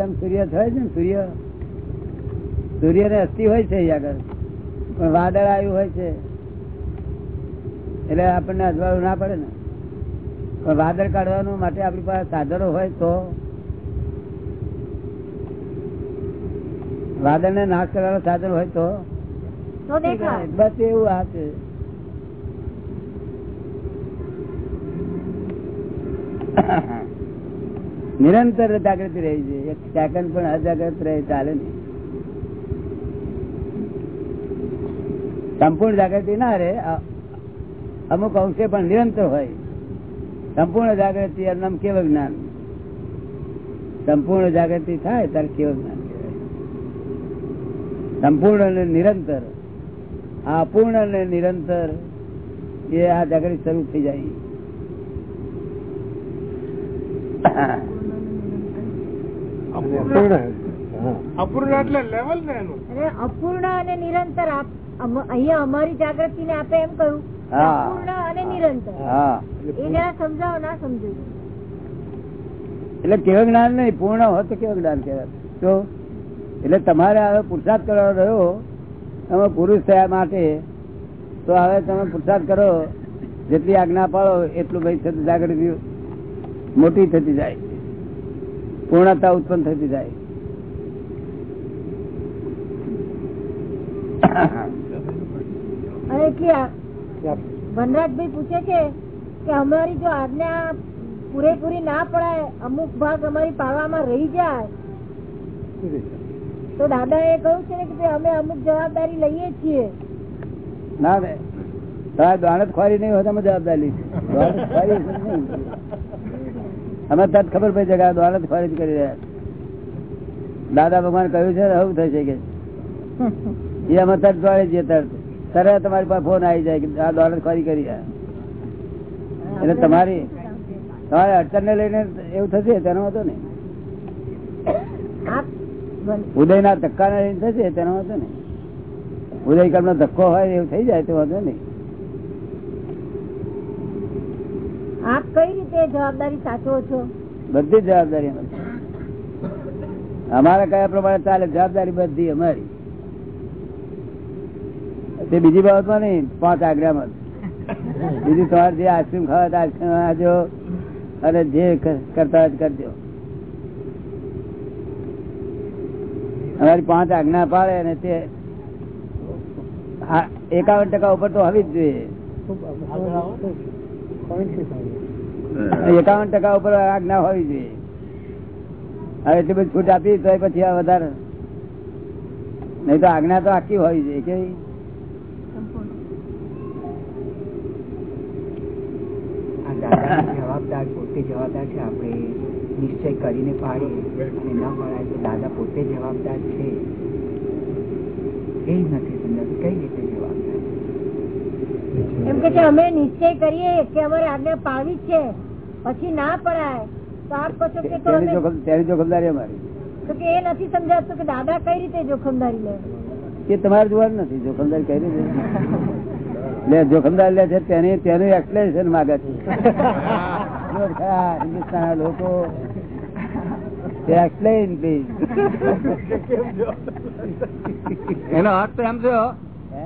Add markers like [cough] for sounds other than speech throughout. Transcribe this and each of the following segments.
કેમ સૂર્ય થાય છે ને સૂર્ય સૂર્ય ને અસ્થિ હોય છે આગળ. પણ વાદળ આવ્યું હોય છે. એટલે આપણને અજવાળું ના પડે ને. પણ વાદળ કાઢવાનું માટે આપણી પાસે સાધનો હોય તો વાદળ ને નાશ કરવાનું સાધન હોય તો તો બસ એવું આ છે. નિરંતર જાગૃતિ રહી છે. એક સેકન્ડ પણ અજાગૃત રહે, ચાલે નહીં. સંપૂર્ણ જાગૃતિ ના રહે અમુક અંશે પણ નિરંતર હોય. સંપૂર્ણ જાગૃતિ એનું કેવ જ્ઞાન. સંપૂર્ણ જાગૃતિ થાય ત્યારે કેવું જ્ઞાન સંપૂર્ણ અને નિરંતર. આ અપૂર્ણ અને નિરંતર એ આ જાગૃતિ શરૂ થઈ જાય. અપૂર્ણ એટલે લેવલ ને એનું. અને અપૂર્ણ અને નિરંતર અહીંયા અમારી જાગૃતિ ને આપે એમ કહ્યું અપૂર્ણ અને નિરંતર. હા. એ જરા સમજાવો ના સમજો. એટલે કેવું જ્ઞાન નહીં પૂર્ણ હોત તો કેવું જ્ઞાન કહેવાય? તો? એટલે તમારે હવે પુરુષાર્થ કરવાનો રહ્યો તમે પુરુષ થયા માટે તો હવે તમે પુરુષાર્થ કરો જેટલી આજ્ઞા પાડો એટલું ભાઈ થતી જાગૃતિ મોટી થતી જાય. પૂર્ણતા ઉત્પન્ન થતી જાય. વનરાજભાઈ પૂછે છે કે અમારી જો આજ્ઞા પૂરેપૂરી ના પડાય અમુક ભાગ અમારી પાવામાં રહી જાય. તો દાદા એ કહ્યું છે ને કે અમે અમુક જવાબદારી લઈએ છીએ. ના દાણત ખોરી નહીં હોય તમે જવાબદારી લીધી. દાણત ખોરી છે નહીં. અમે તરત ખબર પડી જગા દાણત ખોરી કરી રહ્યા. દાદા ભગવાન કહ્યું છે આવું થશે કે. એ અમે તરત દોડે જઈએ તરત તરત તમારી પાસે ફોન આવી જાય કે આ દાણત ખરી કરી. એટલે તમારી, તમારે અડચણ ને લઈને એવું થશે, તેનો હતો ને ઉદય ના ધક્કા ને લઈને થશે, તેનો હતો ને ઉદય કર્મ ધક્કો હોય, એવું થઈ જાય, તો વાંધો નહીં. આપ કઈ રીતે જવાબદારી સાચવો છો? બધી જવાબદારી અમારા. કયા પ્રમાણે ચાલે જવાબદારી બધી અમારી. તે બીજી બાબતમાં નહીં પાંચ આજ્ઞામાં બીજું તમારે જે આઈસ્ક્રીમ ખાવા આઈસ્ક્રીમ આજો અને જે કરતા કરજો. અમારી પાંચ આજ્ઞા પાડે અને તે એકાવન ટકા ઉપર તો હોવી જ જોઈએ. એકાવન ટકા ઉપર આજ્ઞા હોવી જોઈએ. હવે એટલી બધી છૂટ આપી તો પછી આ વધારે. નહીં તો આજ્ઞા તો આખી હોવી જોઈએ કે જવાબદાર પોતે જવાબદાર છે આપણે નિશ્ચય કરીને પાડીએ. અને ન પડાય તો દાદા પોતે જવાબદાર છે. એ નથી સમજાતું? કઈ રીતે? જવાબદાર એમ કે છે અમે નિશ્ચય કરીએ કે અમારે આજ્ઞા પાડવી છે. પછી ના પડાય તો આપ કહો કે તો અમે જોખમ જોખમદારી અમારી. તો કે એ નથી સમજાતું કે દાદા કઈ રીતે જોખમદારી લે? એ તમારે જોવાનું નથી જોખમદારી કઈ રીતે? લે જોખમદારી લે છે તેની તેનું એક્સપ્લેનેશન માગે છે. હિન્દુસ્તાન લોકો એક્સપ્લેન પ્લીઝ એનો અર્થ એમ થયો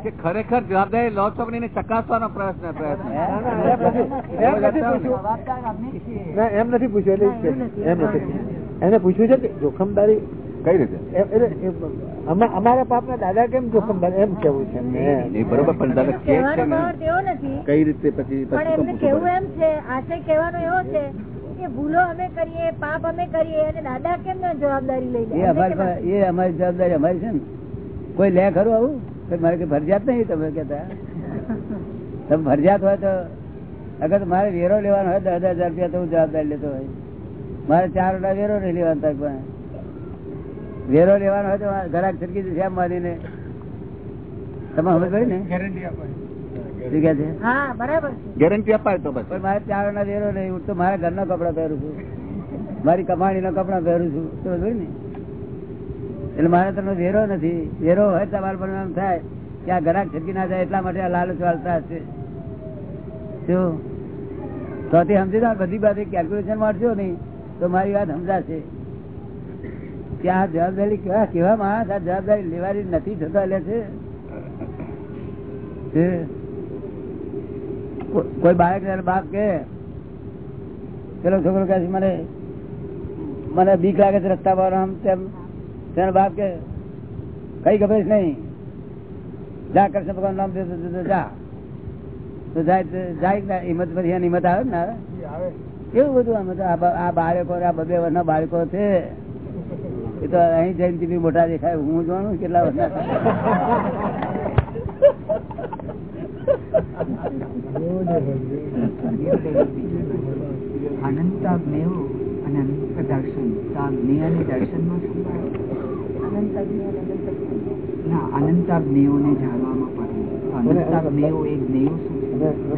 કે ખરેખર જવાબદારી લો છો એને ચકાસવાનો પ્રયત્ન પ્રયત્ન. એમ નથી. પૂછ્યું. એટલે એમ નથી. એને પૂછ્યું છે કે જોખમદારી કઈ રીતે? અમારા પાપ એમ અમા- અમારા પાપના દાદા કેમ જોખમદાર? એમ કેવું છે? બરોબર પણ દાદા ને? કઈ રીતે પછી પણ એમને કેવું એમ છે? આશય કહેવાનો એવો છે કે ભૂલો અમે કરીએ પાપ અમે કરીએ અને દાદા કેમ ન જવાબદારી લઈ લે? એ અમારી એ અમારી જવાબદારી અમારી છે ને? કોઈ લે ખરું આવું? મારે કઈ ફરજિયાત નહીં તમે કેતા તમે ફરજિયાત હોય તો અગર મારે વેરો લેવાનો હોય દસ હજાર રૂપિયા તો હું જવાબદારી લેતો હોય. મારે ચાર ઓટા વેરો નહીં લેવાનો તક પણ. વેરો લેવાનો હોય તો ઘરાક છટકી જશે એમ માનીને. તમે સમજ પડી ને? શું કે છે? હા બરાબર. છે ગેરંટી અપાય તો બસ પણ મારે ચાર ના વેરો નહીં હું તો મારા ઘરના કપડા પહેરું છું. મારી કમાણી ના કપડા પહેરું છું. સમજ ને? એટલે મારે તમને વેરો નથી. વેરો હોય તમારે પણ એમ થાય કે આ ઘરાક છટકી ના જાય એટલા માટે આ લાલચ વાળતા હશે. શું? તો તે સમજી દો બધી બાજુ કેલ્ક્યુલેશન મારશો નહીં, તો મારી વાત સમજાશે. ત્યાં જવાબદારી કેવા કેવા માણસ આ જવાબદારી લેવાની નથી થતા લે છે. કોઈ બાળક બાપ કે પેલો છોકરો કહે મને મને બીક લાગે છે રસ્તા પર આમ તેમ. તેનો બાપ કે કઈ ખબર છે નહીં. જા કૃષ્ણ ભગવાન નામ દેતો જા. તો જાય જાય હિંમત પછી એની હિંમત આવે ને એવું બધું આમ? આ બાળકો આ બબે વર્ષના બાળકો છે. એ તો અહીં જયંતિ બી મોટા દેખાય. હું જોવાનું કેટલા વર્ષના અનંત અને અનંત દર્શન. દર્શન આ જ્ઞેય અને દર્શનમાં શું ફરક? ના અનંત જ્ઞેયોને જાણવામાં પડે. અનંત જ્ઞેયો એ જ્ઞેયો શું છે?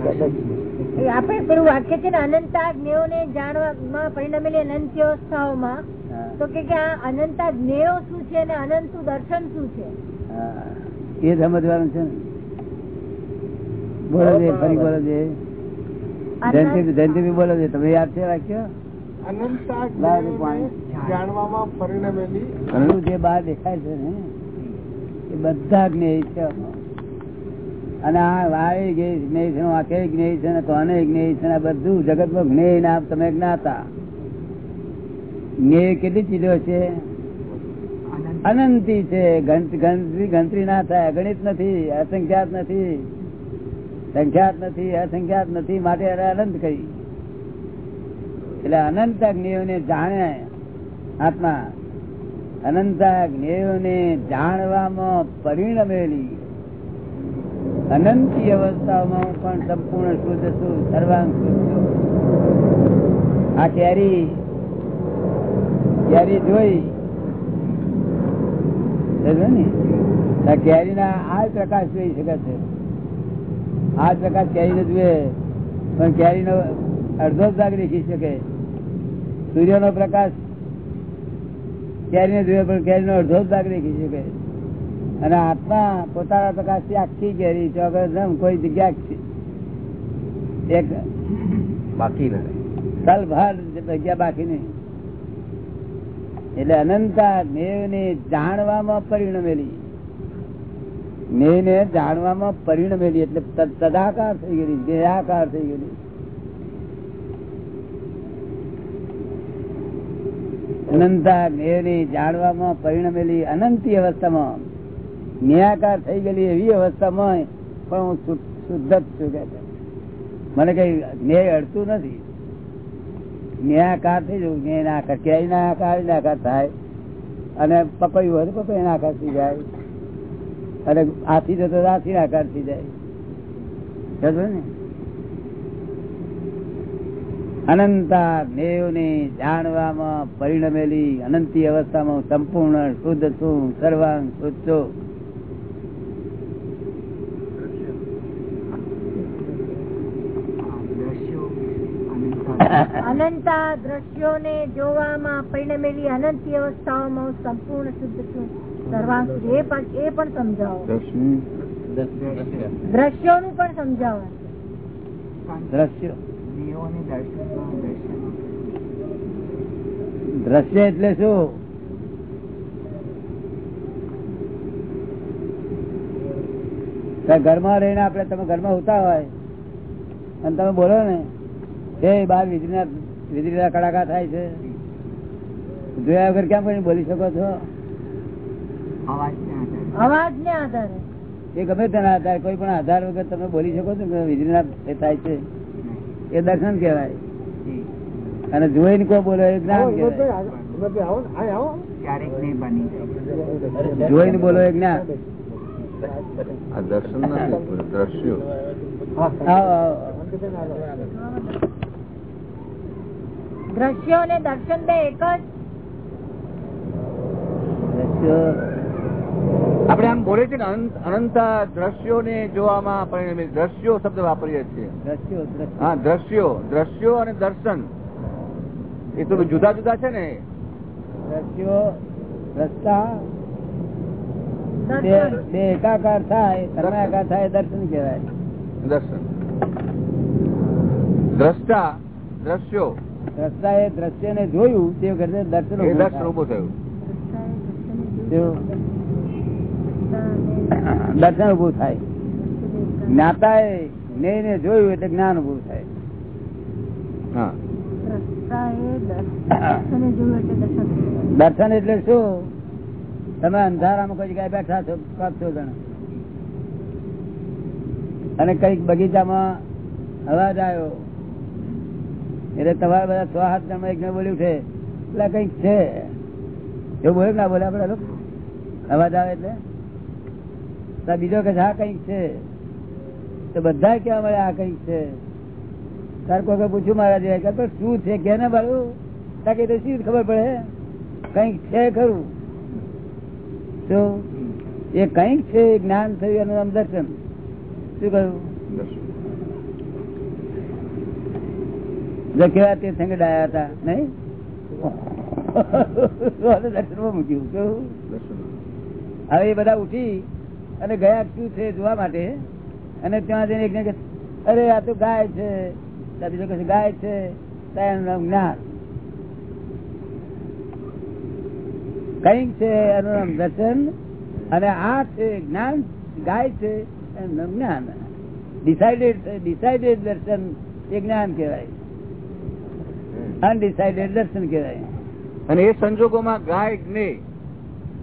દર્શન શું છે? એ આપણે પેલું વાક્ય છે ને અનંતા જ્ઞેયોને જાણવામાં પરિણમેલી અનંત્યોત્સવમાં. તો કે કે આ અનંતા જ્ઞેયો શું છે અને અનંત દર્શન શું છે. એ સમજવાનું છે બોલો છે ફરી બોલો છે જયંતિ જયંતિ બી બોલો છે તમે યાદ છે પાણી. જાણવામાં પરિણમેલી ઘણું જ્ઞેય છે. તમે જ્ઞાતા. જ્ઞેય કેટલી ચીજો છે? અનંત છે. ગણત- ગણતરી ના થાય. અગણિત નથી, અસંખ્યાત નથી. સંખ્યાત નથી, અસંખ્યાત નથી. માટે અનંત કહી. એટલે અનંત જ્ઞેયોને જાણે આત્મા. અનંત જ્ઞેયોને જાણવામાં પરિણમેલી અનંતી અવસ્થાઓમાં પણ સંપૂર્ણ શુદ્ધ છું, સર્વાંગ શુદ્ધ છું. આ કેરી કેરી જોઈ. સમજ્યો ને? આ પ્રકાશ જોઈ શકે છે. આ પ્રકાશ કેરી ને જુએ, પણ કેરીનો અડધો જ ભાગ દેખી શકે. સૂર્યનો પ્રકાશ કેરીને જોયો પણ કેરીનો અડધો જ ભાગ દેખી શકે. અને આત્મા પોતાના પ્રકાશથી આખી કેરી ચોગર કોઈ જગ્યા એક બાકી રહે. તલભાર જગ્યા બાકી નહીં. એટલે અનંતા મેવ ને જાણવામાં પરિણમેલી. મેવ ને જાણવામાં પરિણમેલી એટલે તદાકાર થઈ ગયેલી દેહાકાર થઈ ગયેલી. અનંતા ની જાણવામાં પરિણમેલી અનંતી અવસ્થામાં. નિરાકાર થઈ ગયેલી એવી અવસ્થામાં પણ હું શુદ્ધ જ છું કે મને કઈ જ્ઞેય અડતું નથી. નિરાકાર થઈ જવું જ્ઞેય ના આકાર ક્યાંય ના આકાર ના થાય. અને પકડ્યું હોય તો પકડી આકાર થઈ જાય. અને આથી જતો હાથી આકાર થઈ જાય. ને? અનંતા દેવને જાણવામાં પરિણમેલી અનંતી અવસ્થામાં સંપૂર્ણ શુદ્ધ છું સર્વાંગ શુદ્ધ છું. દ્રશ્યો અનંત દ્રશ્યોને જોવામાં પરિણમેલી અનંતી અવસ્થાઓમાં સંપૂર્ણ શુદ્ધ છું સર્વાંગ એ પણ એ પણ સમજાવો. દ્રશ્યોનું પણ સમજાવો. દ્રશ્ય. દ્રશ્ય એટલે શું? ઘરમાં રહીને આપડે તમે ઘરમાં હોતા હોય અને તમે બોલો ને એ બાર વીજળીના વીજળીના કડાકા થાય છે. જોયા વગર કેમ કરીને બોલી શકો છો? અવાજ ને આધારે. એ ગમે તેના આધાર કોઈ પણ આધાર વગર તમે બોલી શકો છો વીજળીના એ થાય છે. એ દર્શન કેવાય અને જોઈને કોઈ બોલે એ જ્ઞાન જોઈ જોઈને બોલો એ જ્ઞાન. દર્શન નથી દ્રશ્યો. અને દર્શન બે એક જ? દ્રશ્યો આપણે આમ બોલે છે ને અનંત- દ્રશ્યો ને જોવામાં પરિણમે દ્રશ્યો શબ્દ વાપરીએ છીએ. દ્રશ્યો હા દ્રશ્યો દ્રશ્યો અને દર્શન. એ તો જુદા જુદા છે ને. દ્રશ્યો રસ્તા બે એકાકાર થાય કર્માકાર થાય દર્શન કહેવાય. દર્શન. દ્રષ્ટા દ્રશ્યો. દ્રષ્ટા એ દ્રશ્ય ને જોયું તે વખતે દર્શન દર્શન થાય. ઉભું થયું? દર્શન ઉભું થાય. જ્ઞાતા ને ને જોયું એટલે જ્ઞાન ઉભું થાય. દર્શન એટલે શું? તમે અંધારામાં કોઈ જગ્યાએ બેઠા છો કરશો જણા. અને કંઈક બગીચામાં અવાજ આવ્યો. એટલે તમારા બધા છ હાથ જણા એક બોલ્યું છે એટલે કંઈક છે. એવું બોલ્યું ના બોલે આપડે અવાજ આવે એટલે? બીજો કે આ કંઈક છે. તો બધા કેવા મળે આ કંઈક છે. તાર કોઈ પૂછ્યું મારા જેવા? કે શું છે? કે ને બાળું? તાકે તો શું ખબર પડે? કંઈક છે ખરું. તો એ કંઈક છે જ્ઞાન થયું એનું નામ દર્શન. શું કહ્યું? જો કેવા તે સંગડાયા હતા નહીં? દર્શનમાં મૂક્યું. કેવું હવે એ બધા ઉઠી અને ગયા શું છે જોવા માટે? અને ત્યાં જઈને એકને અરે, આ તો ગાય છે. બીજો કહે ગાય છે. જ્ઞાન. કંઈક છે એનું દર્શન, અને આ છે જ્ઞાન, ગાય છે જ્ઞાન. ડિસાઇડેડ ડિસાઇડેડ દર્શન, એ જ્ઞાન કહેવાય. અનડિસાઇડેડ દર્શન કહેવાય. અને એ સંજોગોમાં ગાય જ્ઞે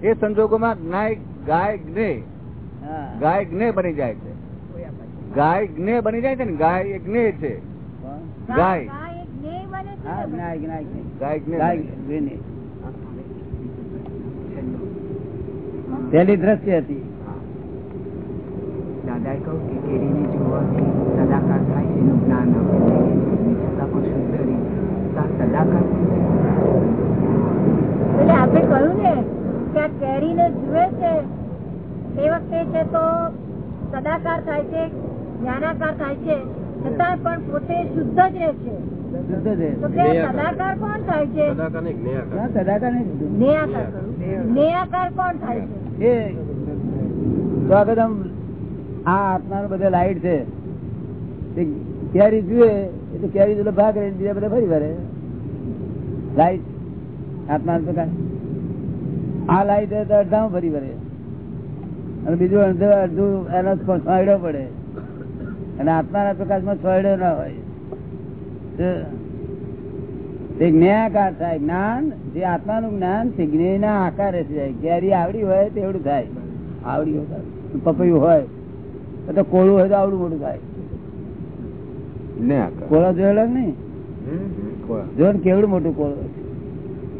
એ સંજોગોમાં ગાય ગાય જ્ઞે ગાય જ્ઞે બની જાય છે. ગાય જ્ઞે બની જાય છે ને ગાય. એ જ્ઞે છે ગાય પેલી દ્રશ્ય હતી. દાદાએ કહ્યું કે કેરીને જોવાથી સદાકાર થાય છે એનું જ્ઞાન શુદ્ધ રીતે એટલે આપણે કહ્યું ને કે આ કેરીને જુએ છે તે વખતે છે તો સદાકાર થાય છે જ્ઞાનાકાર થાય છે છતાં પણ પોતે શુદ્ધ જ રહે છે. શુદ્ધ છે. તો કે સદાકાર કોણ થાય છે? સદાકાર નહીં શુદ્ધ. નેયાકાર કરું. નેયાકાર કોણ થાય છે? તો આગળ આ આત્માનો બધે લાઈટ છે. કેરી જુએ એટલે કેરી જોડે ભાગ રહે બીજા બધા ફરી વળે લાઈટ આત્મા પ્રકાશ. આ લાઈટ તો અડધામાં ફરી વળે અને બીજું અડધું અડધું એનો છોડ્યો પડે. અને આત્માના પ્રકાશમાં છોડ્યો ના હોય. તે જ્ઞાકાર થાય. જ્ઞાન જે આત્માનું જ્ઞાન તે જ્ઞેયના આકારે જાય કેરી આવડી હોય તેવડું થાય. આવડી હોય પપૈયું હોય. તો કોળું હોય તો આવડું મોટું થાય. કોળા જોયેલો નહીં. જો કેવડું મોટું કોળો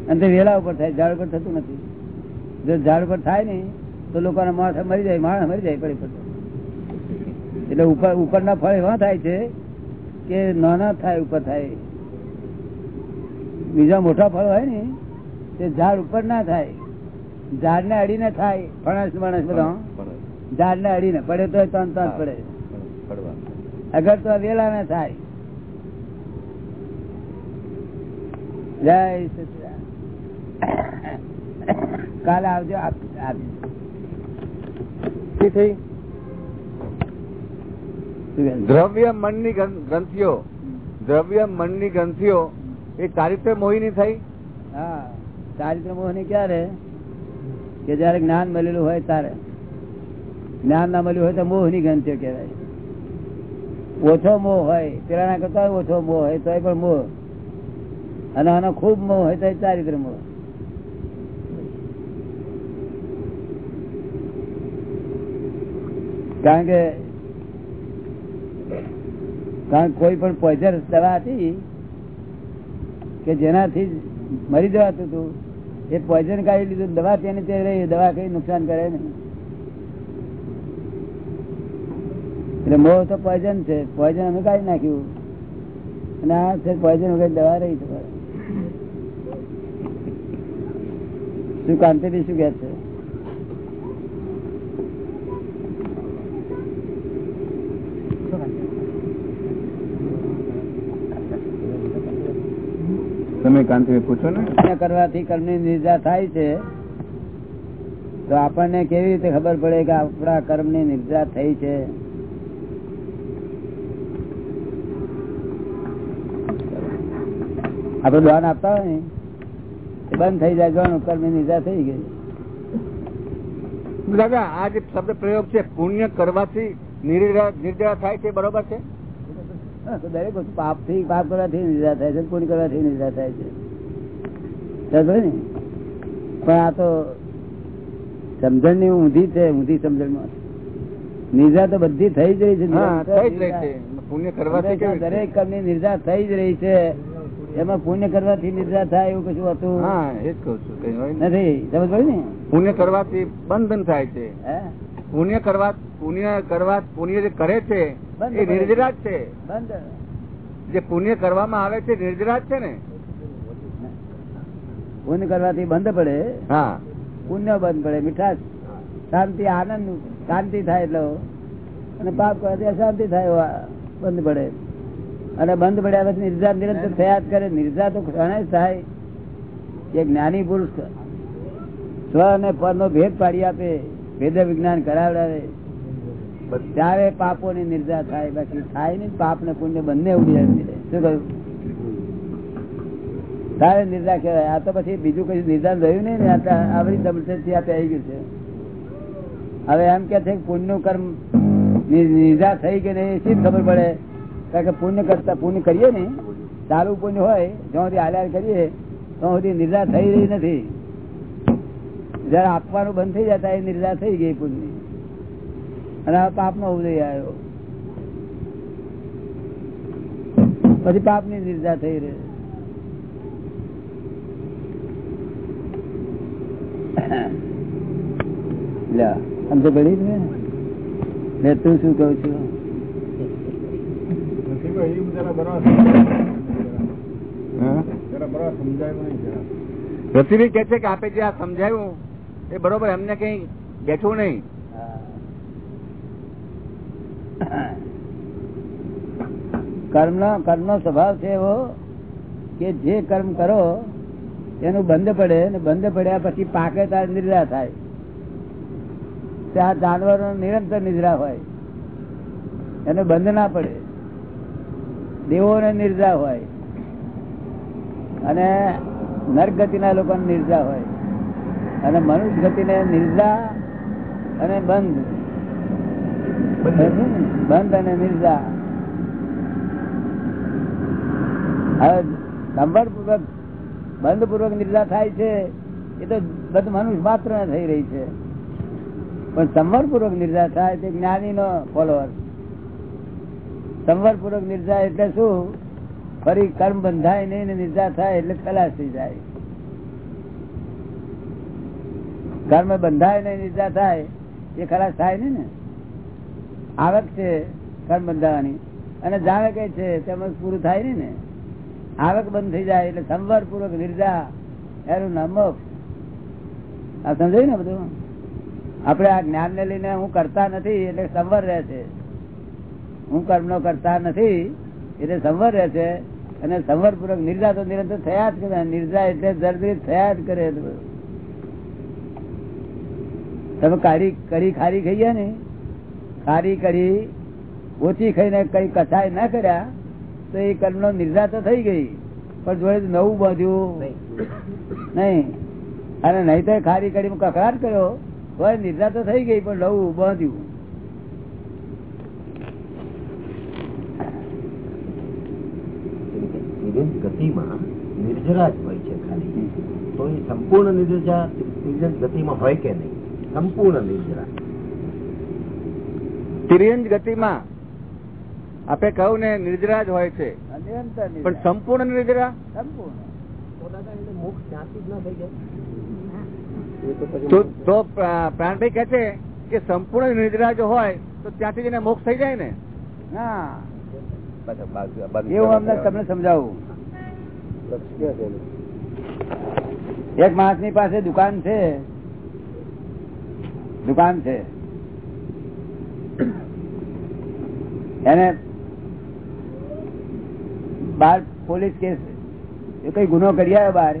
અને તે વેલા ઉપર થાય. ઝાડ ઉપર થતું નથી. જો ઝાડ ઉપર થાય ને તો લોકોના માથા મરી જાય માણસ મરી જાય પડી પડતો. એટલે ઉપર ઉપરના ફળ એવા થાય છે કે નાના થાય ઉપર થાય. બીજા મોટા ફળ હોય ને તે ઝાડ ઉપર ના થાય. ઝાડ ને અડીને થાય ફણસ માણસ બધા. ઝાડ ને અડીને પડે તો ત્રણ ત્રણ પડે. અગર તો વેલા ના થાય. જય સચિદાનંદ. કાલે આવજો આપ- આપીશ. થઈ? દ્રવ્ય મનની ગ્રં- ગ્રંથિઓ. દ્રવ્ય મનની ગ્રંથિઓ એ ચારિત્ર મોહિની થઈ? હા. ચારિત્ર મોહિની ક્યારે? કે જયારે જ્ઞાન મળેલું હોય ત્યારે. જ્ઞાન ના મળ્યું હોય તો મોહની ગ્રંથિઓ કહેવાય. ઓછો મોહ હોય પેલાના કરતા ઓછો મોહ હોય તો પણ મોહ. અને આનો ખૂબ મોહ હોય તો ચારિત્ર મોહ. કારણ કે કારણ કોઈ પણ પોઈઝન દવા હતી કે જેનાથી મરી જવાતું હતું, એ પોઈઝન કાઢી લીધું, દવા તેની તે રહી દવા કઈ નુકસાન કરે નહીં. એટલે મોહ તો પોઈઝન છે પોઈઝન અમે કાઢી નાખ્યું. અને આ છે પોઈઝન વગર દવા રહી છે. શું કાંતિ શું કે છે? તમે કાંતિ પૂછો ને. કરવાથી કર્મની નિર્જા થાય છે. તો આપણને કેવી રીતે ખબર પડે કે આપણા કર્મની નિર્જા થઈ છે? આપડે દાન આપતા હોય ને બંધ થઈ જાય જોવાનું કર્મની નિર્જા થઈ ગઈ. દાદા આ જે શબ્દ પ્રયોગ છે પુણ્ય કરવાથી નિર્જરા થાય છે બરોબર છે? દરેક વસ્તુ પાપથી પાપ કરવાથી નિર્જા થાય છે પુણ્ય કરવાથી નિર્જા થાય છે. ને? પણ આ તો સમજણની ઊંધી છે ઊંધી સમજણમાં નિર્જા તો બધી થઈ જ રહી છે દરેક કર્મની નિર્જા થઈ જ રહી છે. એમાં પુણ્ય કરવાથી નિર્જા થાય એવું કશું હતું? હા એ જ કહું છું. નથી. સમજ પડી ને? પુણ્ય કરવાથી બંધન થાય છે. હે? પુણ્ય કરવા પુણ્ય કરવા પુણ્ય જે કરે છે એ નિર્જરાજ છે. બંધ. જે પુણ્ય કરવામાં આવે છે નિર્જરાજ છે ને? પુણ્ય કરવાથી બંધ પડે? હા. પુણ્ય બંધ પડે મીઠાશ. શાંતિ આનંદ શાંતિ થાય એટલે. અને પાપ કરવાથી અશાંતિ થાય બંધ પડે. અને બંધ પડ્યા પછી નિર્જા નિરંતર થયા જ કરે. નિર્જા તો ક્ષણે જ થાય. કે જ્ઞાની પુરુષ સ્વ અને પર નો ભેદ પાડી આપે ભેદ વિજ્ઞાન કરાવડાવે. ત્યારે પાપો ની નિર્જા થાય, બાકી થાય ને પાપ ને પુણ્ય બંને ઉડી જાય શું કહ્યું? તારે નિર્જા કહેવાય. આ તો પછી બીજું કઈ નિર્ધાર રહ્યું નહીં ને આવી આવરી આ આવી ગયું છે. હવે એમ કે છે પુણ્યનું કર્મ નિર્જા થઈ કે નહીં શી ખબર પડે? કારણ કે પુણ્ય કરતા, પુણ્ય કરીએ ને સારું પુણ્ય હોય, જ્યાં સુધી હાલ્યા કરીએ તો સુધી નિર્જા થઈ રહી નથી. જયારે આપવાનું બંધ થઈ જતા, એ નિર્જા થઈ ગઈ પુણ્ય અને આ પાપ નો ઉદય આવ્યો. પછી પાપની નિર્જા થઈ રહી. લે સમજ પડી ને? લે તું શું કઉ છું? રસીભાઈ કે છે કે આપે જે આ સમજાયું એ બરોબર એમને કઈ બેઠું નહીં. કર્મ કર્મ નો સ્વભાવ છે એવો કે જે કર્મ કરો, એનું બંધ પડે ને બંધ પડ્યા પછી પાકે તાર નિદ્રા થાય. ત્યાં જાનવરો નિરંતર નિદ્રા હોય. એને બંધ ના પડે. દેવોને નિર્જા હોય. અને નર્ક ગતિના લોકો નિર્જા હોય. અને મનુષ્ય ગતિને નિર્જા અને બંધ. બંધ. અને મિર્ઝા. હવે સંભાળ પૂર્વક બંધ પૂર્વક નિર્જા થાય છે, એ તો બધું મનુષ્ય માત્ર થઈ રહી છે. પણ સંવર પૂર્વક નિર્જા થાય તે જ્ઞાની નો ફોલોઅર સંવર પૂર્વક નિર્જા એટલે શું? ફરી કર્મ બંધાય નહીં ને થાય એટલે ખલાસ થઈ જાય. કર્મ બંધાય નહીં નિર્જા થાય, એ ખલાસ થાય નહીં ને? આવક છે કર્મ બંધાવાની. અને જાણે કઈ છે તેમાં પૂરું થાય ને. આવક બંધ થઈ જાય એટલે સંવર પૂર્વક નિર્જા એનું નામ આ સમજાયું ને બધું? આપણે આ જ્ઞાન ને લઈને હું કરતા નથી એટલે સંવર રહે છે. હું કર્મ નો કરતા નથી એટલે સંવર રહે છે. અને સંવર પૂર્વક નિર્જા તો નિરંતર થયા જ કરે. નિર્જા એટલે જર્જરિત થયા જ કરે. તમે કાઢી, કરી ખારી ખાઈએ ને? ખારી કરી, ઓછી ખાઈને કઈ કસાય ના કર્યા, તો એ કર્મ નો તો થઈ ગઈ. પણ જોડે નવું બાંધ્યું. નહીં. અને નહીં તો ખારી કરી કકડાટ કર્યો, તો નિર્ધા તો થઈ ગઈ, પણ નવું બાંધ્યું. ગતિમાં નિર્જરા જ હોય છે ખાલી. તો એ સંપૂર્ણ નિર્જરા ગતિમાં હોય કે નહીં? સંપૂર્ણ નિર્જરા તિર્યંજ ગતિમાં. આપે કહ્યું ને નિર્જરા જ હોય છે. પણ સંપૂર્ણ નિર્જરા તો પ્રાણભાઈ કે છે કે સંપૂર્ણ નિર્જરા જો હોય તો ત્યાંથી જઈને મોક્ષ થઈ જાય ને? અમને તમને સમજાવું? એક માણસની પાસે દુકાન છે. દુકાન છે. એને બાર પોલીસ કેસ એ કઈ ગુનો કરી આવ્યો બહાર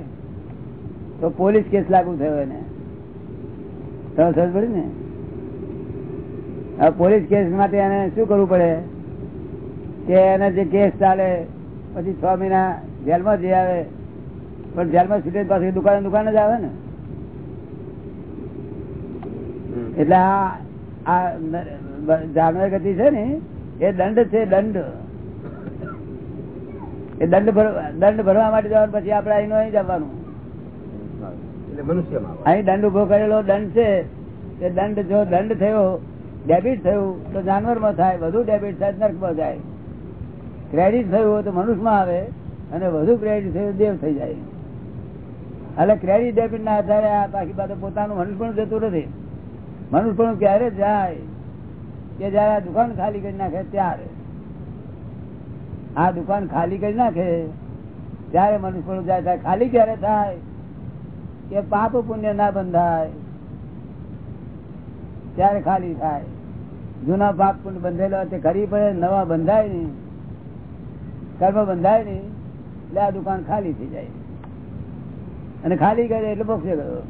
તો પોલીસ કેસ લાગુ થયો એને. તમે સમજ પડી ને? હવે પોલીસ કેસ માટે એને શું કરવું પડે? કે એને જે કેસ ચાલે પછી છ મહિના જેલમાં જઈ આવે પણ જેલમાં સુધી પાસે દુકાન દુકાન જ આવે ને? એટલે આ જાનવર ગતિ છે ને એ દંડ છે દંડ. એ દંડ દંડ ભરવા માટે જવાનું પછી આપડે અહીંનો અહીં જવાનું. અહીં દંડ ઊભો કરેલો દંડ છે. એ દંડ જો દંડ થયો ડેબિટ થયું તો જાનવરમાં થાય વધુ ડેબિટ થાય નર્કમાં જાય. ક્રેડિટ થયું તો મનુષ્યમાં આવે અને વધુ ક્રેડિટ થયું દેવ થઈ જાય. એટલે ક્રેડિટ ડેબિટ ના આધારે આ બાકી બાદ પોતાનું પણ જતું નથી. મનુષ્યપણું ક્યારે જાય? કે જયારે દુકાન ખાલી કરી નાખે ત્યારે. આ દુકાન ખાલી કરી નાખે ત્યારે મનુષ્ય જાય થાય ખાલી ક્યારે થાય? કે પાપ પુણ્ય ના બંધાય. ત્યારે ખાલી થાય. જૂના પાપ પુણ્ય બંધેલો તે ખરી પડે નવા બંધાય નહીં. કર્મ બંધાય નહીં, એટલે આ દુકાન ખાલી થઈ જાય. અને ખાલી કરે એટલે મોક્ષે ગયો.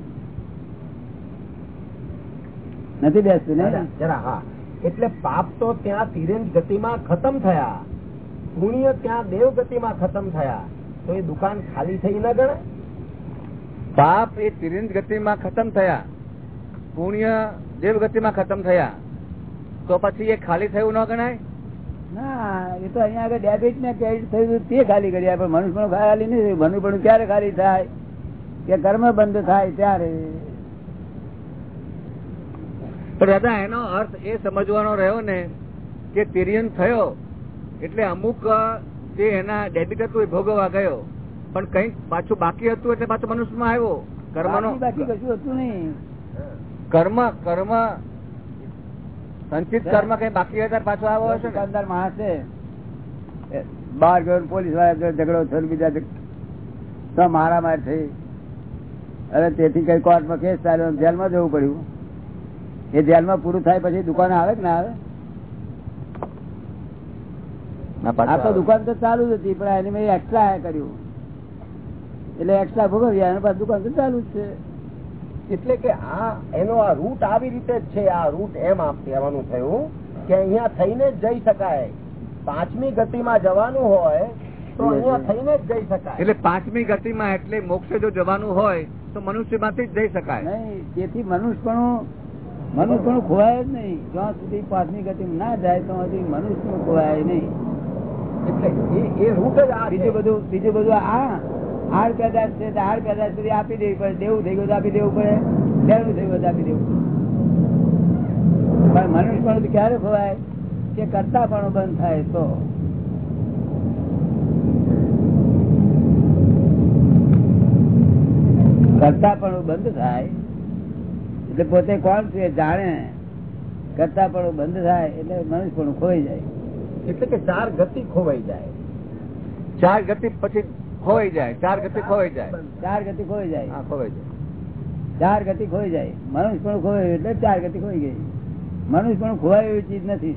નથી બેસતું ને? જરા, હા. એટલે પાપ તો ત્યાં તિરંજ ગતિમાં ખતમ થયા. પુણ્ય ત્યાં દેવ ગતિમાં ખતમ થયા. તો એ દુકાન ખાલી થઈ ન ગણે પાપ એ તિરંજ ગતિમાં ખતમ થયા. પુણ્ય દેવ ગતિમાં ખતમ થયા. તો પછી એ ખાલી થયું ન ગણાય? ના એ તો અહીંયા આગળ ડેબિટ ને ક્રેડિટ થયું તે ખાલી કર્યા પણ મનુષ્ય ખાલી નહીં થયું. મનુષ્ય ક્યારે ખાલી થાય? કે કર્મ બંધ થાય ત્યારે. પણ દાદા એનો અર્થ એ સમજવાનો રહ્યો ને કે તિર્યન થયો એટલે અમુક જે એના ડેબિટ હતું એ ભોગવવા ગયો. પણ કંઈક પાછું બાકી હતું એટલે પાછો મનુષ્યમાં આવ્યો. કર્મનો બાકી કશું હતું નહીં. કર્મ કર્મ સંચિત કર્મ કઈ બાકી હતા પાછો આવ્યો હશે અંદર માણસ છે. બહાર ગયો પોલીસવાળા ઝઘડો થયો બીજા મારામાર થઈ. અરે તેથી કઈ કોર્ટમાં કેસ ચાલ્યો જેલમાં જવું પડ્યું. એ જેલમાં પૂરું થાય પછી દુકાન આવે કે ના આવે? આ તો દુકાન તો ચાલુ જ હતી પણ એની મેં એક્સ્ટ્રા કર્યું. એટલે એક્સ્ટ્રા ભોગવ્યા એના પાસે દુકાન તો ચાલુ જ છે. એટલે કે આ એનો આ રૂટ આવી રીતે જ છે આ રૂટ એમ આપ કહેવાનું થયું કે અહીંયા થઈને જ જઈ શકાય. પાંચમી ગતિમાં જવાનું હોય તો અહીંયા થઈને જ જઈ શકાય. એટલે પાંચમી ગતિમાં એટલે મોક્ષે જો જવાનું હોય તો મનુષ્યમાંથી જ જઈ શકાય. નહીં તેથી મનુષ્યપણું નું ખોવાય જ નહીં. જ્યાં સુધી પાંચમી ગતિ ના જાય ત્યાં સુધી મનુષ્ય ખોવાય નહીં. એટલે એ એ રૂટ જ આ બીજું બધું બીજું બધું આ હાડ પેદાશ છે હાડ પેદાશ સુધી આપી દેવી પડે. દેવું થઈ ગયું તો આપી દેવું પડે. લેવું થઈ ગયું તો આપી દેવું પણ ક્યારે ખોવાય? કે કરતા પણ બંધ થાય તો. કરતા પણ બંધ થાય. એટલે પોતે કોણ છે જાણે કરતા પણ બંધ થાય એટલે મનુષ્ય પણ ખોવાઈ જાય. એટલે કે ચાર ગતિ ખોવાઈ જાય. ચાર ગતિ પછી ખોવાઈ જાય ચાર ગતિ ખોવાઈ જાય. ચાર ગતિ ખોઈ જાય. ખોવાઈ જાય. ચાર ગતિ ખોઈ જાય. મનુષ્ય પણ ખોવાયું એટલે ચાર ગતિ ખોઈ ગઈ. મનુષ્ય પણ ખોવાય એવી ચીજ નથી.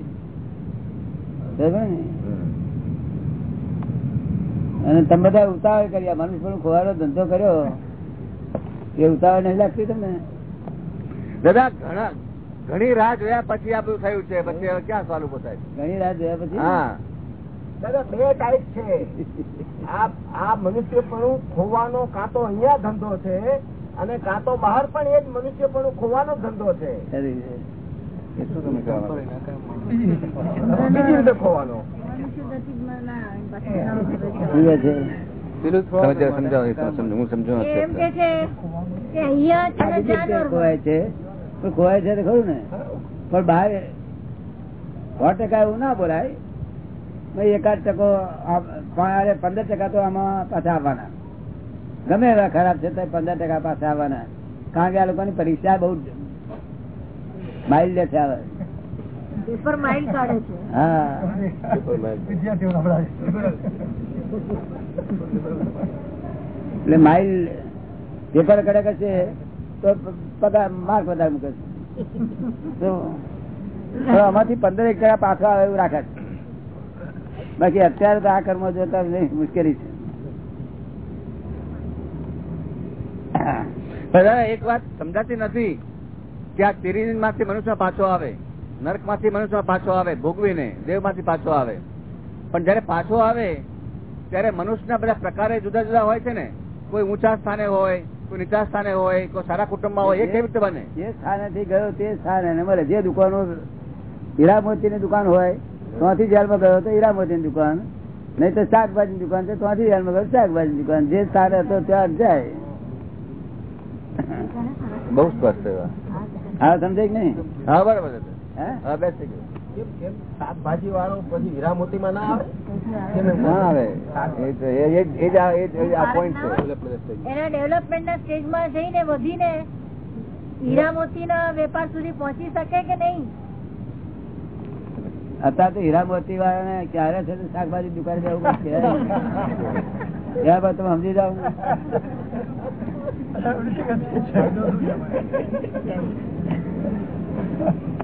અને તમે બધા ઉતાવળ કર્યા મનુષ્ય પણ ખોવાનો ધંધો કર્યો. એ ઉતાવળ નહીં લાગતી તમને? દાદા ઘણા ઘણી રાહ જોયા પછી આ બધું થયું છે. પછી હવે ક્યાં સવાલ ઊભો થાય? ઘણી રાહ જોયા પછી? હા. દાદા બે ટાઈપ છે. આ આ મનુષ્યપણું ખોવાનો કાં તો અહીંયા ધંધો છે અને કાં તો બહાર પણ એ જ મનુષ્યપણું ખોવાનો ધંધો છે. સમજાવો હું સમજો પણ ખોવાય છે ખરું ને. પણ બહાર સો ટકા એવું ના બોલાય. ભાઈ એકાદ ટકો પંદર ટકા તો આમાં પાછા આવવાના. ગમે એવા ખરાબ છે તો પંદર ટકા પાછા આવવાના. કારણ કે આ લોકોની પરીક્ષા બહુ માઇલ લે છે આવે પેપર માઇલ કાઢે છે. હા. એટલે માઇલ પેપર કડક હશે તો પગાર માર્ક વધારે મૂકે છે. આમાંથી પંદર એક ટકા પાછો આવે એવું રાખે બાકી અત્યારે તો આ કર્મ જોતા મુશ્કેલી છે. એક વાત સમજાતી નથી કે આ તિરીનમાંથી મનુષ્ય પાછો આવે નર્કમાંથી મનુષ્ય પાછો આવે, ભોગવીને દેવમાંથી પાછો આવે. પણ જયારે પાછો આવે, ત્યારે મનુષ્યના બધા પ્રકારે જુદા જુદા હોય છે ને. કોઈ ઊંચા સ્થાને હોય કોઈ નીચા સ્થાને હોય કોઈ સારા કુટુંબમાં હોય એ કેવી રીતે બને? જે સ્થાનેથી ગયો તે સ્થાને. મળે જે દુકાનો હીરામોતી ની દુકાન હોય ત્યાંથી જેલમાં ગયો તો હીરામોતી ની દુકાન. નહીં તો શાકભાજી ની દુકાન છે ત્યાંથી જેલમાં ગયો શાકભાજી ની દુકાન. જે સ્થાન હતો ત્યાં જાય. બહુ સ્પષ્ટ હા સમજાય કે નહીં? હા બરાબર. હે? હા બેસી ગયો. શાકભાજી વાળો પછી હીરામોતી માં ના આવે. ના આવે. એ જ- એ જ- એ જ આ- એ જ- એ જ આ પોઈન્ટ છે. એના ડેવલપમેન્ટ ના સ્ટેજમાં જઈને વધીને હીરા ના વેપાર સુધી પહોંચી શકે કે નહીં? અત્યારે તો હીરા વાળા ને ક્યારે છે શાકભાજી દુકાન જવું બાદ તમે સમજી જાવ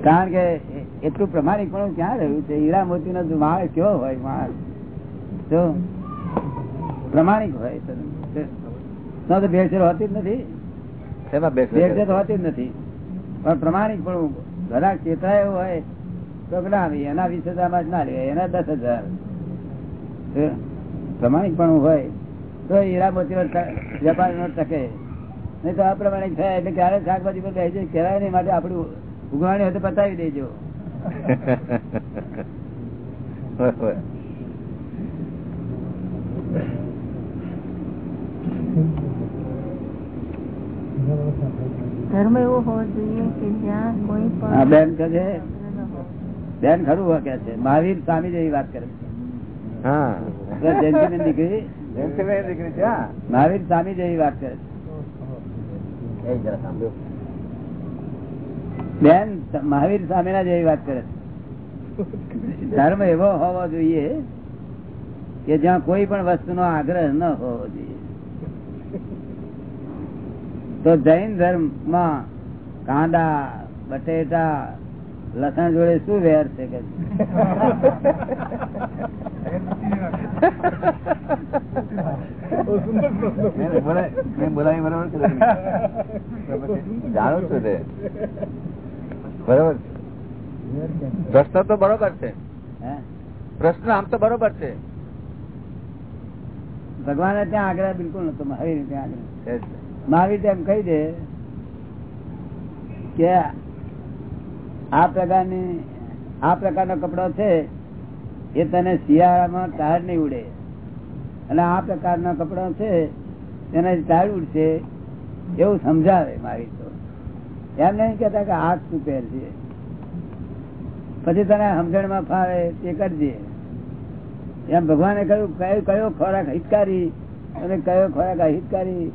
કારણ કે એટલું પ્રમાણિક પણ ક્યાં રહ્યું છે? હીરા મોતી નો માળ કયો હોય માળ? તો પ્રમાણિક હોય તો ભેળસેળ હોતી જ નથી. ભેળસેળ? હોતી જ નથી. પણ પ્રમાણિક પણ ઘણા ચેતરા એવું હોય તો ના એના વીસ હજારમાં જ ના લેવાય એના દસ હજાર. પ્રમાણિક પણ હોય તો હીરા મોતી વેપારી નો ટકે. નહીં તો અપ્રમાણિક થાય એટલે ક્યારે શાકભાજી પર બેસી કહેવાય નહીં માટે આપણું ઉગવાની હોય તો પતાવી દેજો. [laughs] ધર્મ એવો હોવો જોઈએ કે જ્યાં કોઈ હા બેન કહે છે. બેન ખરું હોય કે છે. મહાવીર સ્વામી જેવી વાત કરે હા. છે જયંતિબેન દીકરી? દીકરી છે મહાવીર સ્વામી જેવી વાત કરે છે. એ જરા સાંભળ્યો બેન, મહાવીર સામેના જેવી વાત કરે ધર્મ એવો હોવો જોઈએ કે જ્યાં કોઈ પણ વસ્તુ નો આગ્રહ ન હોવો જોઈએ. તો જૈન ધર્મમાં કાંદા, બટેટા, લસણ જોડે શું વેર છે કે બોલાવી બરાબર? જાણું છું બરોબર? પ્રશ્ન તો બરોબર છે. પ્રશ્ન આમ તો બરોબર છે. ભગવાન ત્યાં આગ્રહ બિલકુલ નતો મારી આગ્રહ. એમ કહી દે કે આ પ્રકારની આ પ્રકારનો કપડો છે એ તને શિયાળામાં ટાળ નહીં ઉડે. અને આ પ્રકારનો કપડો છે તેને તાર ઉડશે એવું સમજાવે મારી એમ નહીં કેતા કે હાથ શું પહેરજે પછી તને સમજણમાં ફાવે તે કરજે. એમ ભગવાને કહ્યું, કયો કયો ખોરાક હિતકારી અને કયો ખોરાક અહિતકારી?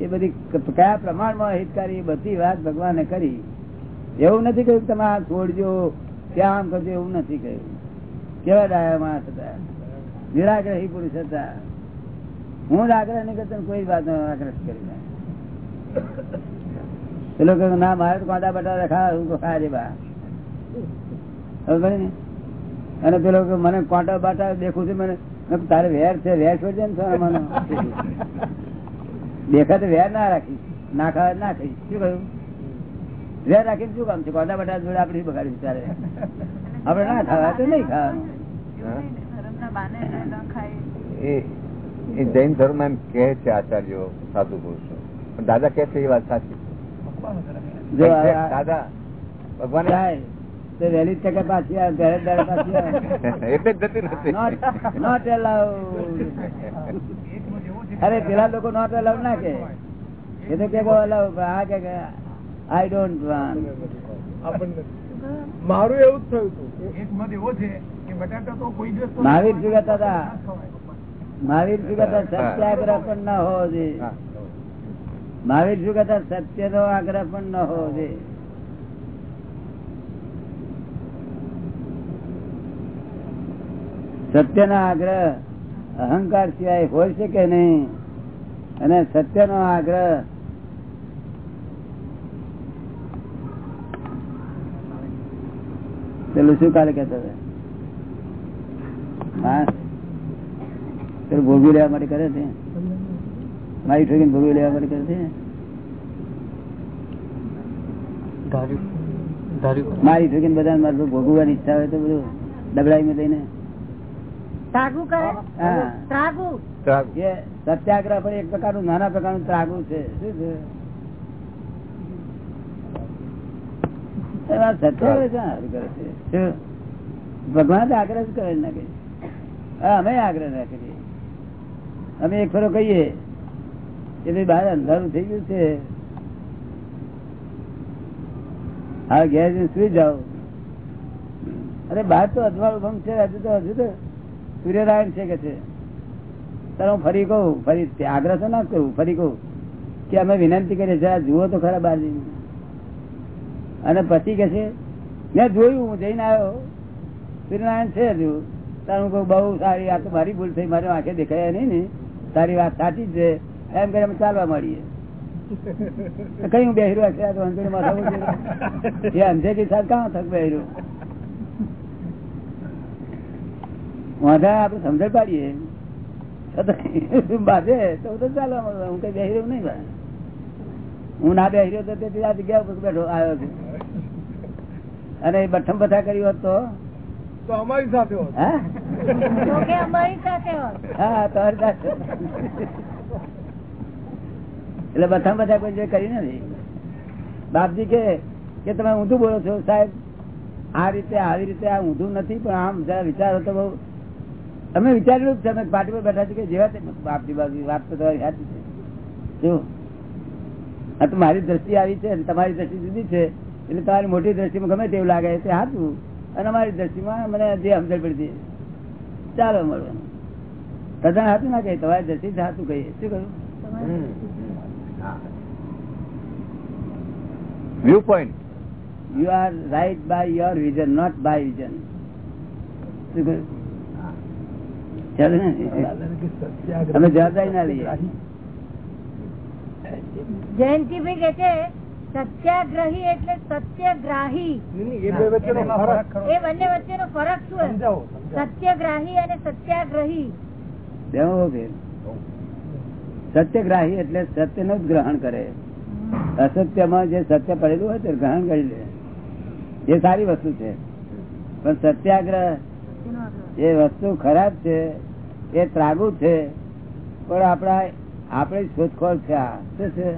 એ બધી કયા પ્રમાણમાં હિતકારી બધી વાત ભગવાને કરી. એવું નથી કહ્યું તમે આ છોડજો, ત્યાં આમ કરજો, એવું નથી કહ્યું. કેવા ડાયા માણસ હતા? નિરાગ્રહી પુરુષ હતા. હું જ આગ્રહ નહીં કરતો કોઈ વાત આગ્રહ કરી ના. પેલો ના મારે તો કાંટા બટાટા ખા હું તો ખા રે બા. ને? અને પેલો કે મને કાંટા બાટા દેખું છું. મને તારે વેર છે વેર છોડી દે ને માનો. [laughs] દેખા તો વેર ના રાખી. ના ખાવા ના ખાઈ. શું કહ્યું? વેર રાખીને શું કામ છે? કાંટા બટા જોડે આપડે બગાડી તારે? આપડે ના ખાવા તો નહીં ખાવાનું. એ એ જૈન ધર્મ એમ કે છે આચાર્યો સાધુ પુરુષો. પણ દાદા કે છે એ વાત સાચી. જો આ- આ- દાદા ભગવાન જાય તો વહેલી તકે પાછી આવે ત્યારે ત્યારે પાછી આવે. [laughs] એટલે જ જતી નથી. Not- not અરે પેલા લોકો નોટ અલાઉડ ના કે. એ તો કે અલાઉડ આ કે આઈ ડોન્ટ વાન્ટ મારું એવું જ થયું હતું એક મત એવો છે કે બટાટા તો કોઈ દિવસ મહાવીર હતા પણ ન હોવો જોઈએ. મહાવીર શું કહેતા? સત્ય નો આગ્રહ પણ ન હોવો જોઈએ. સત્ય નો આગ્રહ અહંકાર સિવાય હોય છે કે નહીં? અને સત્ય નો આગ્રહ પેલું શું કાલે કેતો ભોગવી લેવા માટે કરે છે? મારી ઠોકીને ભોગવી લેવા માટે કરશે મારી ઠોકીને બધા મારે ભોગવવાની ઈચ્છા હોય તો બધું ડબડાઈ માં લઈને સત્યાગ્રહ પણ એક પ્રકારનું નાના પ્રકારનું ત્રાગુ છે. શું? ભગવાન આગ્રહ જ કરે ના કઈ અમે આગ્રહ ના અમે એક ફરો કહીએ. ભાઈ બહાર અંધારું થઈ ગયું છે. હા, ઘેર સુઈ જાઓ. અરે, બહાર તો અજવાળું ભંગ છે, હજુ તો હજુ તો સૂર્યનારાયણ છે કે છે? તારે હું ફરી કહું, ફરી આગ્રહ તો ના કરું, ફરી કહું કે અમે વિનંતી કરીએ આ જુઓ તો ખરા બહાર અને પછી કે છે, મેં જોયું, હું જઈને આવ્યો. સૂર્યનારાયણ છે હજુ. તારું કહું, બહુ સારી આ તો મારી ભૂલ થઈ, મારી આંખે દેખાયા નહીં ને. તારી વાત સાચી જ છે. એમ કરી અમે ચાલવા મળીએ કઈ હું બેહી રહ્યો છે? આ તો અંજળી માથા એ અંધેરી કાં થક બેહી વાંધા આપડે સમજણ પાડીએ. બાજે તો હું તો ચાલવા મળે હું કઈ બેહી નહીં ભાઈ. હું ના બેહી તો તેથી આ જગ્યા ઉપર બેઠો આવ્યો છું. અને એ બઠમ બધા કર્યું હોત તો? તો અમારી સાથે હોત. હા? તો અમારી સાથે હોત. હા તમારી સાથે. એટલે બધા બધા કોઈ જે કરી નથી બાપજી કે તમે ઊંધું બોલો છો? સાહેબ, આ રીતે, આવી રીતે આ ઊંધું નથી, પણ આમ જરા વિચારો તો બહુ. અમે વિચારેલું જ છે પાર્ટી પર બેઠા છીએ કે જેવા બાપજી બાપજી, વાત તો તમારી સાચી છે. શું? આ તો મારી દ્રષ્ટિ આવી છે અને તમારી દ્રષ્ટિ જુદી છે. એટલે તમારી મોટી દ્રષ્ટિમાં ગમે તેવું લાગે તે હાથું અને અમારી દ્રષ્ટિમાં મને જે સમજણ પડી ચાલો મળવાનું તદ્દન સાચું ના કહે તમારી દ્રષ્ટિ હાથું કહીએ. શું કહ્યું? View point you are right by your vision not by vision ચાલે ને? અમે જવાબદારી ના લઈએ જયંતિભાઈ કે છે સત્યાગ્રહી એટલે સત્યગ્રાહી. એ બે વચ્ચેનો ફરક એ બંને વચ્ચેનો ફરક શું. સત્યગ્રાહી અને સત્યાગ્રહી. સત્યગ્રાહી એટલે સત્યનું જ ગ્રહણ કરે. અસત્યમાં જે સત્ય પડેલું હોય તે ગ્રહણ કરી લે. એ સારી વસ્તુ છે. પણ સત્યાગ્રહ એ વસ્તુ ખરાબ છે, એ ત્રાગુ છે, પણ આપણા, આપણી શોધખોળ છે આ. શું છે?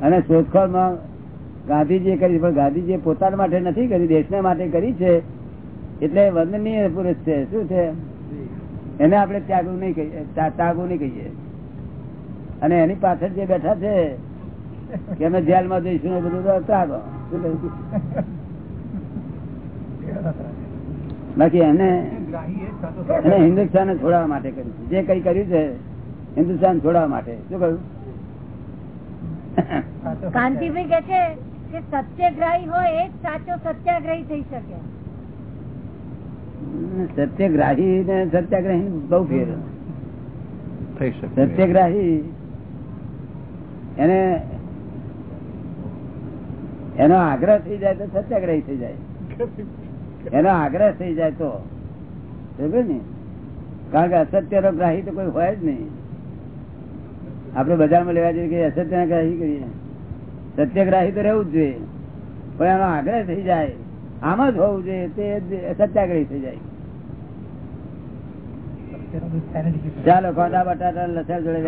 અને શોધખોળમાં ગાંધીજીએ કરી, પણ ગાંધીજીએ પોતાના માટે નથી કરી, દેશના માટે કરી છે. એટલે વંદનીય પુરુષ છે. શું છે? એને આપણે ત્યાગુ નહીં કહીએ ત્યાગુ નહીં કહીએ. અને એની પાછળ જે બેઠા છે કે અમે જેલમાં જઈશું ને બધું તો ત્યાગો શું કહ્યું? બાકી એને એને હિન્દુસ્તાન છોડાવવા માટે કર્યું જે કઈ કર્યું છે હિન્દુસ્તાન છોડાવવા માટે. શું કહ્યું? કાંતિભાઈ કે છે કે સત્યગ્રાહી હોય એ સાચો સત્યાગ્રહી થઈ શકે. સત્યગ્રાહી ને સત્યાગ્રહી બહુ ફેર. થઈ શકે. સત્યગ્રાહી એને એનો આગ્રહ થઈ જાય તો સત્યાગ્રહી થઈ જાય. એનો આગ્રહ થઈ જાય તો ને? કારણ કે અસત્ય નો ગ્રાહી તો કોઈ હોય જ નહીં. આપડે બજારમાં લેવા જઈએ કે અસત્ય ગ્રાહી કરીએ. સત્યગ્રાહી તો રહેવું જ જોઈએ. પણ એનો આગ્રહ થઈ જાય આમ જ હોવું જોઈએ તે સત્યાગ્રહી થઈ જાય. ચાલો ખોટા બટાટા લસણ જોડે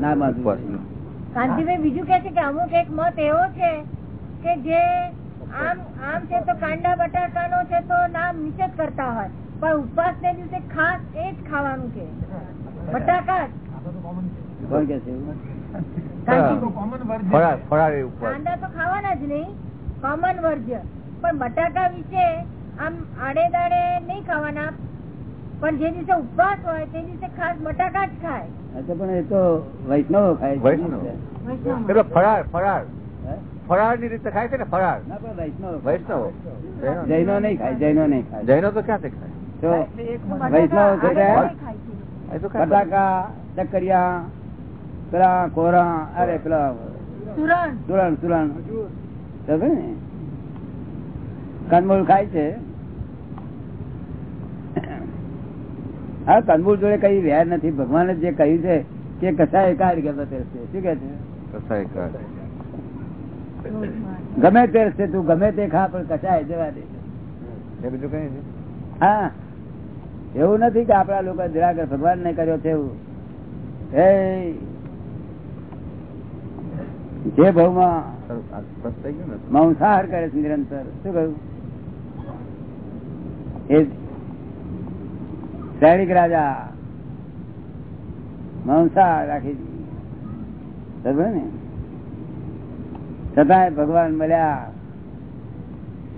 ના ઉપવાસનું. કાંતિભાઈ બીજું કે છે કે અમુક એક મત એવો છે કે જે આમ આમ છે તો કાંડા બટાકાનો છે તો નામ નિષેધ કરતા હોય. પણ ઉપવાસ ને દિવસે ખાસ એ જ ખાવાનું છે બટાકા જ. કોણ કે છે એવું? કાંતિ- કોમન વર્જ ફરાળ ફરાળી ઉપવાસ. કાંદા તો ખાવાના જ નહીં. કોમન વર્જ્ય. પણ બટાકા વિશે આમ આડે દાડે નહીં ખાવાના. પણ જે દિવસે ઉપવાસ હોય તે દિવસે ખાસ બટાકા જ ખાય. પણ એ તો વૈષ્ણવ ખાય વૈષ્ણવ. વૈષ્ણવ. એટલે ફરાળ ફરાળ. ફરાળની રીતે ખાય છે ને ફરાળ? વૈષ્ણવ વૈષ્ણવ. જૈનો નહીં. ખાય જૈનો નહીં ખાય. જૈનો તો ક્યાંથી ખાય? વૈષ્ણવ છે. બટાકા ચકરિયા પેલા કોરા અરે પેલા સુરણ સુરણ સુરણ ને કંદમૂળ ખાય છે? હા કંદમૂળ જોડે કઈ વેર નથી. ભગવાને જે કહ્યું છે કે કસાય કાઢ ગમે તે શું કે છે? કસાય કાઢ. ગમે તે ગમે તે ખા પણ કસાય જવા દે. એ બીજું કઈ હા. એવું નથી કે આપણા લોકો નિરાકર ભગવાન ને કર્યો છે એવું. એ જે ભાવમાં માંસાહાર કરે છે નિરંતર. શું કહ્યું? સૈનિક રાજા. માંસાહાર રાખી સમજ્યો ને? છતાંય ભગવાન મળ્યા.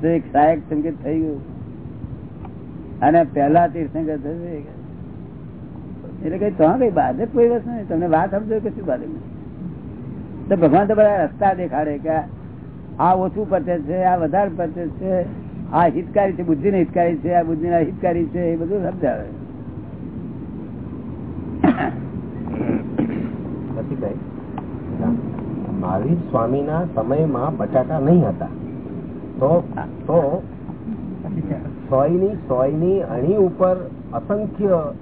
તો એક સહાયક સંકેત થઈ ગયું. અને પહેલા તીર્થંકર થયું એટલે કઈ તો કઈ બાધક કોઈ વસ્તુ નહીં. તમને વાત સમજો કે શું બાધક નહીં? તો ભગવાન તો બધા રસ્તા દેખાડે કે આ ઓછું પચે છે, આ વધારે પચે છે, આ હિતકારી છે બુદ્ધિ ને હિતકારી છે, આ બુદ્ધિ ના હિતકારી છે, એ બધું સમજાવે. મહાવીર સ્વામીના સમયમાં બટાકા નહીં હતા. તો તો સોયની સોયની અણી ઉપર અસંખ્ય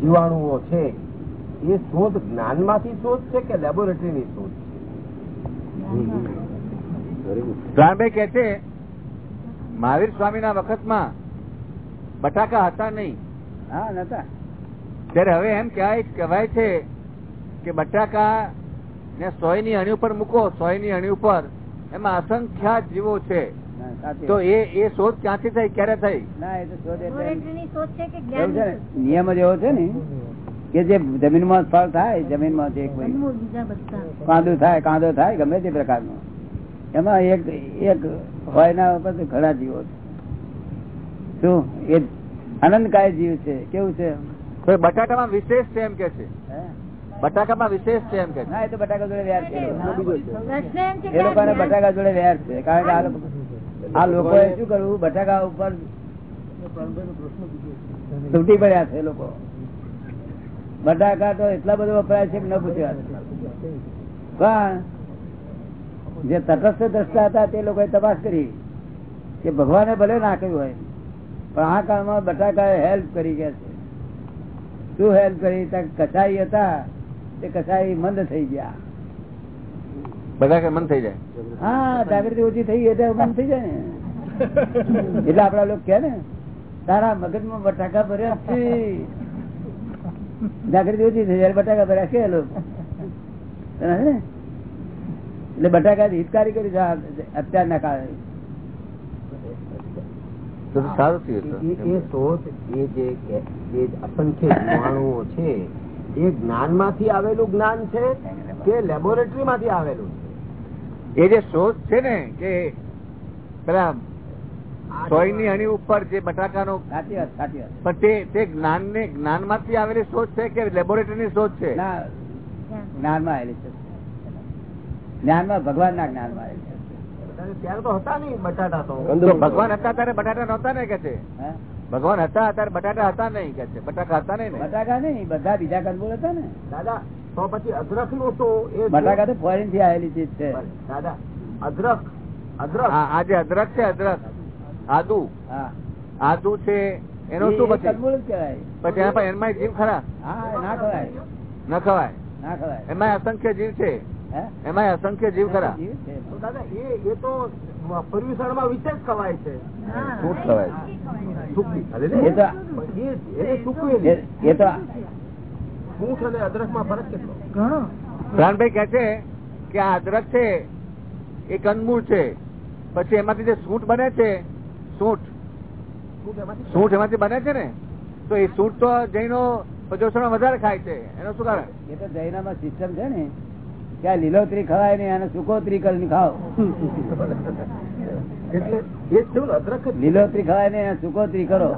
જીવાણુઓ છે. એ શોધ જ્ઞાનમાંથી શોધ છે કે લેબોરેટરી ની શોધ છે? કે છે મહાવીર સ્વામી ના વખતમાં બટાકા હતા નહીં. હા નતા. ત્યારે હવે એમ કહેવાય કહેવાય છે કે બટાકા ને સોયની અણી ઉપર મૂકો સોયની અણી ઉપર. એમાં અસંખ્ય જીવો છે. તો એ એ શોધ ક્યાંથી થઈ? ક્યારે થઈ? ના એ તો શોધ એટલે લેબોરેટરીની શોધ છે કે એવું છે જ્ઞાન ને, નિયમ જ એવો છે ને કે જે જમીનમાં ફળ થાય જમીનમાં એક કોઈ બીજા કાંદો થાય કાંદો થાય ગમે તે પ્રકારનો. એમાં એક એક હોય ના ઉપર ઘણા જીવો છે. શું? એ આનંદકાય જીવ છે. કેવું છે? બટાકામાં વિશેષ છે એમ કે છે. બટાકામાં વિશેષ છે એમ કે ના એ તો બટાકા જોડે વેર છે. એ લોકોનો. બટાકા જોડે વેર છે. કારણ કે આ લોકો લોકોએ શું કરવું બટાકા ઉપર તૂટી પડ્યા છે લોકો. બટાકા તો એટલા બધો વપરાય છે કે ન પૂછ્યા પણ જે તટસ્થ દ્રષ્ટા હતા તે લોકોએ તપાસ કરી કે ભગવાને ભલે નાખ્યું હોય પણ આ કાળમાં બટાકા હેલ્પ કરી ગયા છે. શું હેલ્પ કરી? કસાઈ હતા તે કસાઈ મંદ થઈ ગયા. બટાકા મન થઈ જાય? હા જાગૃતિ ઓછી થઈ એટલે મન થઈ જાય ને. એટલે આપડા લોકો કે ને તારા મગજમાં બટાકા ભર્યા છે. જાગૃતિ ઓછી થઈ જાય બટાકા ભર્યા છે લોકો. એટલે બટાકા હિતકારી કરી અત્યારના કાળે. તો સારું થયું એ શોધ એ જે અસંખ્ય જીવાણુઓ છે એ જ્ઞાનમાંથી આવેલું જ્ઞાન છે કે લેબોરેટરી માંથી આવેલું એ જે શોધ છે ને કે પેલા સોયની અણી ઉપર જે બટાકાનો પણ તે તે જ્ઞાન ને જ્ઞાનમાંથી આવેલી શોધ છે કે લેબોરેટરી ની શોધ છે? ના જ્ઞાનમાં આવેલી છે. જ્ઞાનમાં ભગવાન ના જ્ઞાનમાં આવેલી છે છે ત્યારે તો હતા નહીં બટાટા તો. તો ભગવાન હતા ત્યારે બટાટા નહોતા ને કે છે? હે? ભગવાન હતા ત્યારે બટાટા હતા નહીં કે છે? બટાકા હતા નહીં બટાકા નહીં બધા બીજા કંદમૂળ હતા ને. દાદા તો પછી અદરક નો તો એ બટાકા તો ફોરેનથી આવેલી ચીજ છે. દાદા અદરક અદરક આ જે અદરક છે અદરક આદુ. હા. આદુ છે એનો શું પછી? કંદમૂળ કહેવાય. પછી એના પર એમાં જીવ ખરા? હા ના ખવાય. ના ખવાય. ના ખવાય. એમાં અસંખ્ય જીવ છે? એમાં અસંખ્ય જીવ ખરા. દાદા એ તો પર્યુષણમાં વિશેષ ખવાય છે. ખવાય એ તો અને અદરકમાં ફરક કેટલો? ઘણો. પ્રાણભાઈ કે છે કે આ અદરક છે એ કંદમૂળ છે. પછી એમાંથી જે સૂંઠ બને છે સૂંઠ. સૂંઠ એમાંથી? બને છે ને તો એ સૂંઠ તો જૈનો પ્રદોષણ વધારે ખાય છે. એનો શું કારણ? એ તો જૈનામાં સિસ્ટમ છે ને. કે લીલોતરી ખવાય નહીં અને સુકોતરી કરીને ખાઓ. લીલોતરી ખવાય નહીં સુકોતરી કરો.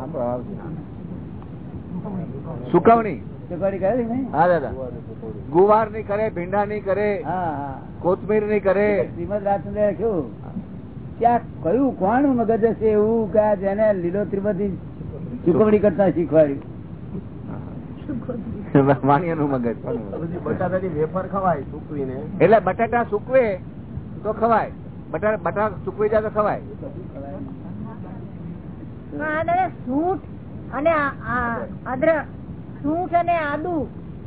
સુકવણી. સુકોતરી કરે ને હા દાદા. ગુવારની કરે ભીંડા ની કરે હા હા. કોથમીરની કરે. શ્રીમદ રાજચંદ્ર લખ્યું ત્યાં કયું કોણ મગજ હશે એવું કે જેને લીલોતરી બધી ચુકવણી કરતા શીખવાડ્યું? [laughs] વાણિયાનું મગજ. પછી બટાટાની વેફર ખવાય સૂકવીને. એટલે બટાટા સુકવે તો ખવાય. બટાટા બટાટા સુકવી જાય તો ખવાય. સૂંઠ અને અદરક સૂંઠ અને આદુ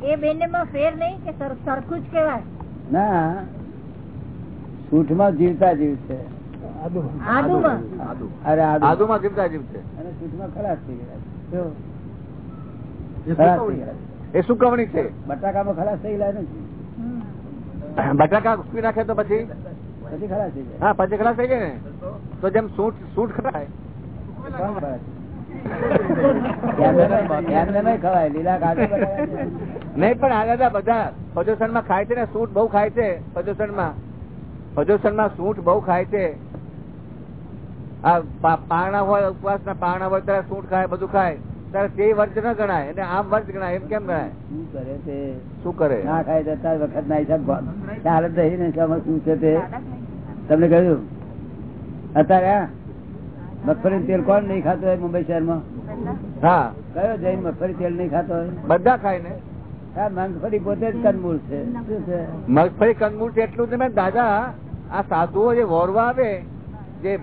એ બેને માં ફેર નહીં કે સરખું જ કેવાય ના. સૂંઠમાં જીવતા જીવ છે. આદુમાં? આદુ. અરે આદુ. આદુમાં જીવતા જીવ છે. અને સૂંઠમાં માં સુકવણી. થઈ ગયા. એ સુકવણી છે? બટાકામાં ખલાસ થઈ ગયા નથી. બટાકા ઉસકી નાખે તો પછી? પછી ખલાસ થઈ જાય. હા પછી ખલાસ થઈ જાય ને? તો જેમ સૂટ સૂટ ખરાય નહીં પણ આ દાદા બધા પ્રદૂષણમાં ખાય છે ને? સૂટ બહુ ખાય છે પ્રદુષણમાં પ્રદૂષણમાં સૂટ બહુ ખાય છે. આ પા- પારણા હોય ઉપવાસ ના પારણા હોય ત્યારે સૂટ ખાય બધું ખાય. તે વર્જ ન ગણાય એટલે આમ વર્જ ગણાય એમ કેમ ગણાય? શું કરે તે શું કરે? ના ખાય તો અત્યાર વખત ના હિસાબ ખ્યાલ જ ને શું છે તે? તમને કહ્યું? અત્યારે મગફળી તેલ કોણ નહીં ખાતો હોય મુંબઈ શહેરમાં? હા. કયો જૈન મગફળી તેલ નહીં ખાતો હોય? બધા ખાય ને? હા મગફળી પોતે જ કંદમૂળ છે. શું છે? મગફળી કંદમૂળ છે એટલું જ નહીં દાદા આ સાધુઓ જે વોરવા આવે જે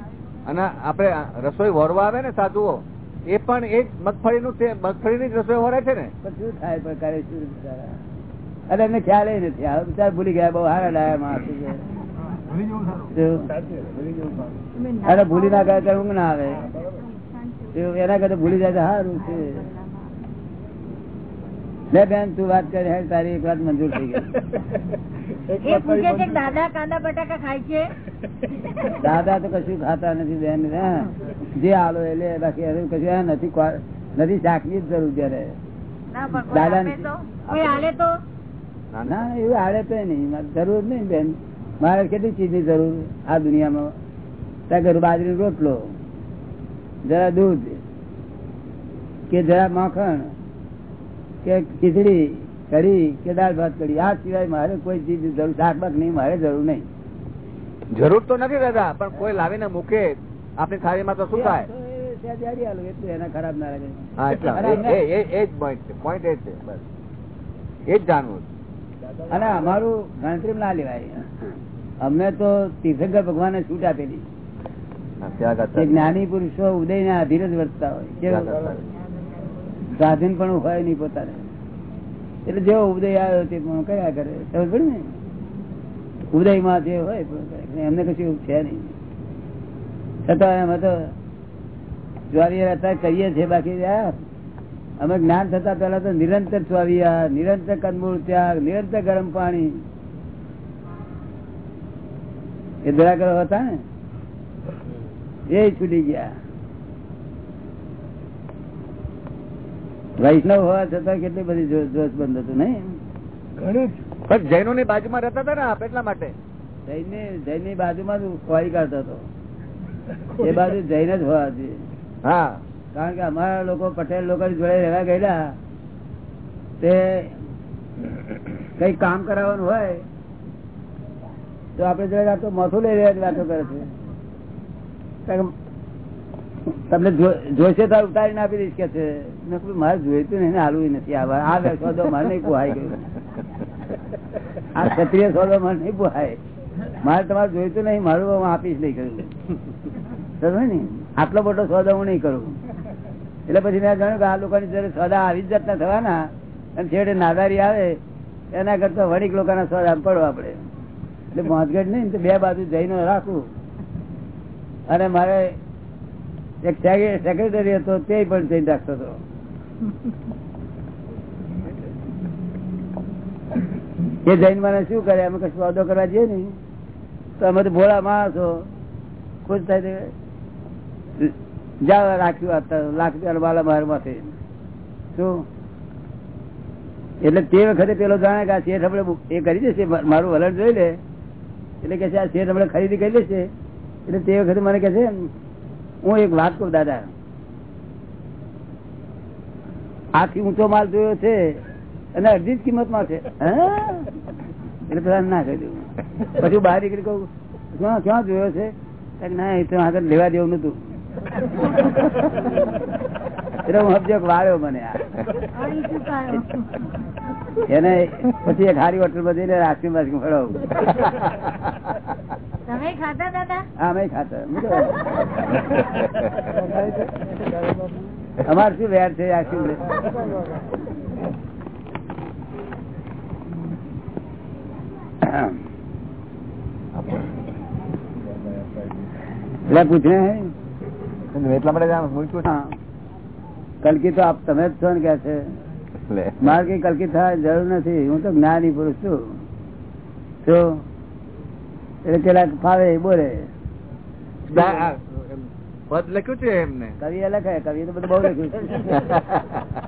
અને આપણે રસોઈ વોરવા આવે ને સાધુઓ એ પણ એ મગફળીનું મગફળીની જ રસોઈ વરે છે ને? શું થાય પણ કરે શું અરે એમને ખ્યાલ નથી. આ બિચાર ભૂલી ગયા બહુ હારા ડાયા માં? અરે ભૂલી ના ગયા ત્યારે ઊંઘ ના આવે? એના કરતા ભૂલી જાય તો સારું છે. લે બેન તું વાત કરી હેડ તારી એક વાત મંજૂર થઈ ગઈ. એ પૂછે છે દાદા કાંદા બટાકા ખાય છે? દાદા તો કશું ખાતા નથી બેન જે આલો એ લે બાકી હવે કશું નથી નથી શાકની જ જરૂર જયારે. દાદા ના એવું આડે તો નહીં. જરૂર નહીં બેન. મારે કેટલી ચીજની જરૂર આ દુનિયામાં? ત્યાં ઘર બાજરી રોટલો જરા દૂધ કે જરા માખણ કે ખીચડી કરી કે દાળ ભાત કરી. આ સિવાય મારે કોઈ ચીજ જરૂર શાકભાગ નહીં મારે જરૂર નહીં. જરૂર તો નથી દાદા પણ કોઈ લાવીને મૂકે આપણી થાળીમાં તો શું થાય? અને અમારું ગણતરી ના લેવાય. અમને તો તીર્થંકર ભગવાને છૂટ આપેલી. જ્ઞાની પુરુષો ઉદય ના અધીર જ વર્તતા હોય. સ્વાધીન પણ હોય નહીં પોતાને. એટલે જેવો ઉદય આવ્યો તે પણ કયા કરે. ખબર પડી ને? ઉદયમાં જે હોય એમને કશું એવું છે નહીં. છતાં એમ તો જ્વારી અત્યારે કહીએ છીએ બાકી અમે જ્ઞાન થતા પેલા તો નિરંતર સ્વાવિયા નિરંતર કંદમૂળ ત્યાગ, નિરંતર ગરમ પાણી. એ દરાગર હતા ને? એ છૂટી ગયા. વૈષ્ણવ હોવા છતાં કેટલી બધી જોશ બંધ હતું નહીં? પણ જૈનો ની બાજુમાં રહેતા હતા ને આપ એટલા માટે? જૈન જૈનની બાજુમાં જ ખોરી કાઢતો હતો. એ બાજુ જૈન જ હોવા જોઈએ હા. કારણ કે અમારા લોકો પટેલ લોકો જોડે રહેવા ગયેલા. તે કઈ કામ કરાવવાનું હોય તો આપડે જોડે તો મોથું લઈ રહ્યા વાતો કરે છે. કારણ તમને જો- જોઈશે તો ઉતારીને આપી દઈશ કે છે. મારે જોઈતું નહીં ને હાલવું નથી. આ આ સોદો મારે નહીં પોહાય. ગયો [laughs] આ ક્ષત્રિય સોદો મારે નહીં પોહાય. મારે તમારે જોઈતું નહીં મારું હું આપીશ નહીં કર્યું ને? આટલો મોટો સોદો હું નહીં કરું. એટલે પછી મેં જાણ્યું કે આ લોકોની જયારે સોદા આવી જ જતા થવાના. અને છેડે નાદારી આવે એના કરતા વણિક લોકોના સોદા પડો. આપણે એટલે મોતગઢ નહીં તો બે બાજુ જઈને રાખું. અને મારે એક સેક્રેટરી હતો તે પણ જઈને રાખતો હતો. એ જૈન મને શું કરે? અમે કશું વાદો કરવા જઈએ ને તો અમે તો ભોળા માણસો. ખુશ થાય જાવ રાખ્યું લાખ રૂપિયા વાલા મારમાંથી શું? એટલે તે વખતે પેલો જાણે કે આ શેઠ આપણે એ કરી દેશે. મારું વલણ જોઈ લે. એટલે કે આ શેઠ આપણે ખરીદી કરી દેશે એટલે તે વખતે મને કે છે, હું એક વાત કહું, દાદા. આથી ઊંચો માલ જોયો છે અને અડધી જ કિંમતમાં છે એટલે પેલા ના કહ્યું પછી બહાર નીકળી કહું ક્યાં ક્યાં જોયો છે? ના એ તો આગળ લેવા દેવું નતું એટલે હું સમજો વાળ્યો મને એને પછી એક હારી હોટલમાં જઈને આઈસ્ક્રીમ બાઈસ્ક્રીમ ખવડાવું. તમે ખાતા દાદા? હા અમે ખાતા. અમારે શું વેર છે એટલે પૂછે એટલા માટે કલકી તો આપ તમે જ છો ને કે છે. મારે કઈ કલકી થવા જરૂર નથી. હું તો જ્ઞાની પુરુષ છું. જો. એટલે પેલા ફાવે બોલે. પદ લખ્યું છે એમને? કવિએ લખે કવિએ તો બધું બહુ લખ્યું છે.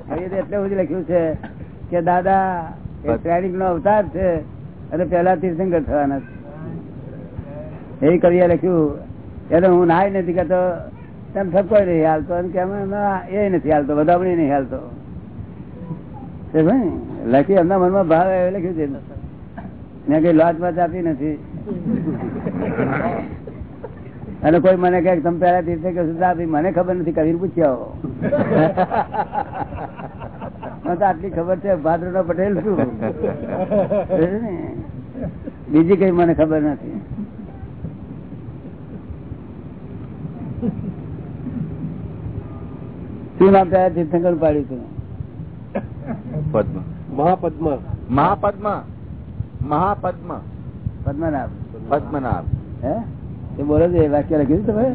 કવિએ તો એટલે બધું લખ્યું છે કે દાદા એ શ્રેણીક નો અવતાર છે અને પેલા તીર્થંકર થવાના છે. એ કવિએ લખ્યું એટલે હું નાય નથી કહેતો તેમ ઠપકો નહીં હાલતો અને કેમ એ નથી હાલતો વધામણી નહીં હાલતો. લખી એમના મનમાં ભાવ લખ્યું છે. મેં કઈ લાજ વાત આપી નથી. અને કોઈ મને કહે તમે પેલા તીર્થે કે મને ખબર નથી કવિર પૂછ્યો [laughs] મને તો આટલી ખબર છે ભાદ્ર નો પટેલ શું બીજી કઈ મને ખબર નથી. શું નામ પેલા તીર્થંકર પાડ્યું તું પદ્મ. મહાપદ્મ. મહાપદ્મ. મહાપદ્મ. પદ્મનાભ. પદ્મનાભ. હે? એ બોલો છે વાક્ય લખ્યું તમે?